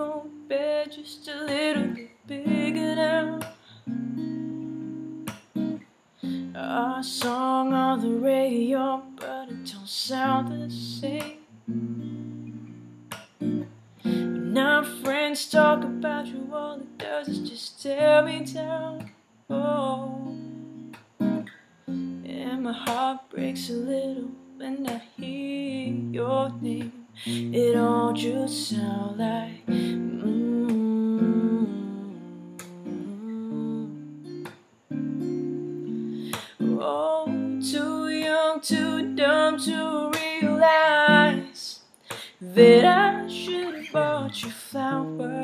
old bed, just a little bit bigger now. Our song on the radio, but it don't sound the same. When our friends talk about you, all it does is just tear me down. Oh, and my heart breaks a little when I hear your name. It all just sounds like. mm. Oh, too young, too dumb to realize that I should have bought you flowers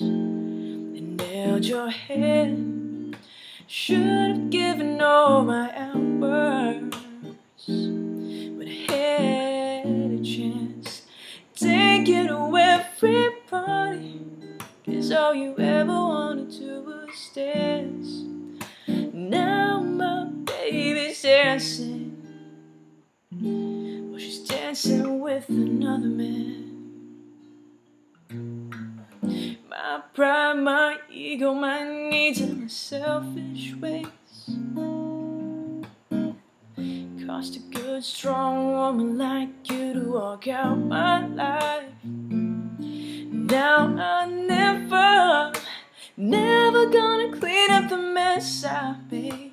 and nailed your head. Should all you ever wanted to was dance. Now my baby's dancing, well, she's dancing with another man. My pride, my ego, my needs, and my selfish ways cost a good, strong woman like you to walk out my life. Now I never, never gonna clean up the mess I made.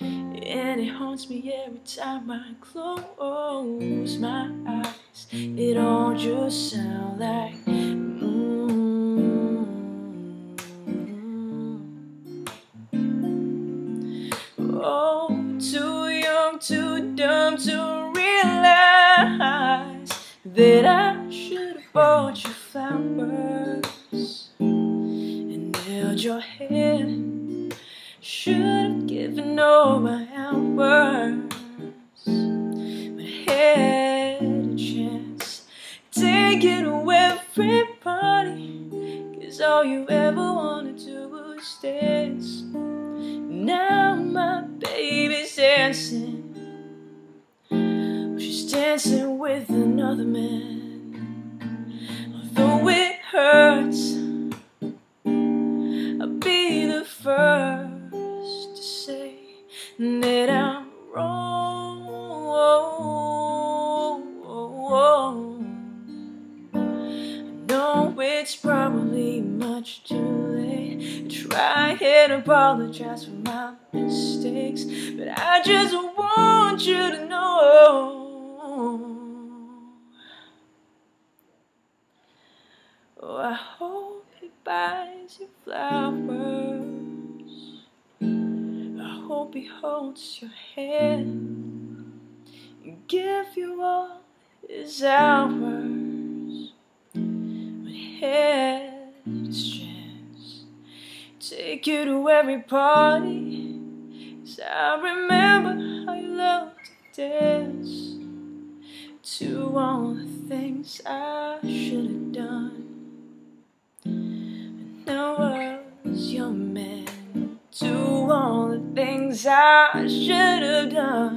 And it haunts me every time I close my eyes. It all just sounds like. mm. Oh, too young, too dumb to realize that I should have bought you flowers held your hand. Should have given all my hours, but had a chance. Take it away, everybody, cause all you ever wanted to was dance. Now my baby's dancing, she's dancing with another man. Although it hurts, first to say that I'm wrong. I know it's probably much too late to try and apologize for my mistakes, but I just want you to know. Oh, I hope he buys you flowers. Hope he holds your hand and give you all his hours. But he had his chance. Take you to every party. 'Cause I remember how you loved to dance. To all the things I should have done. I should have done.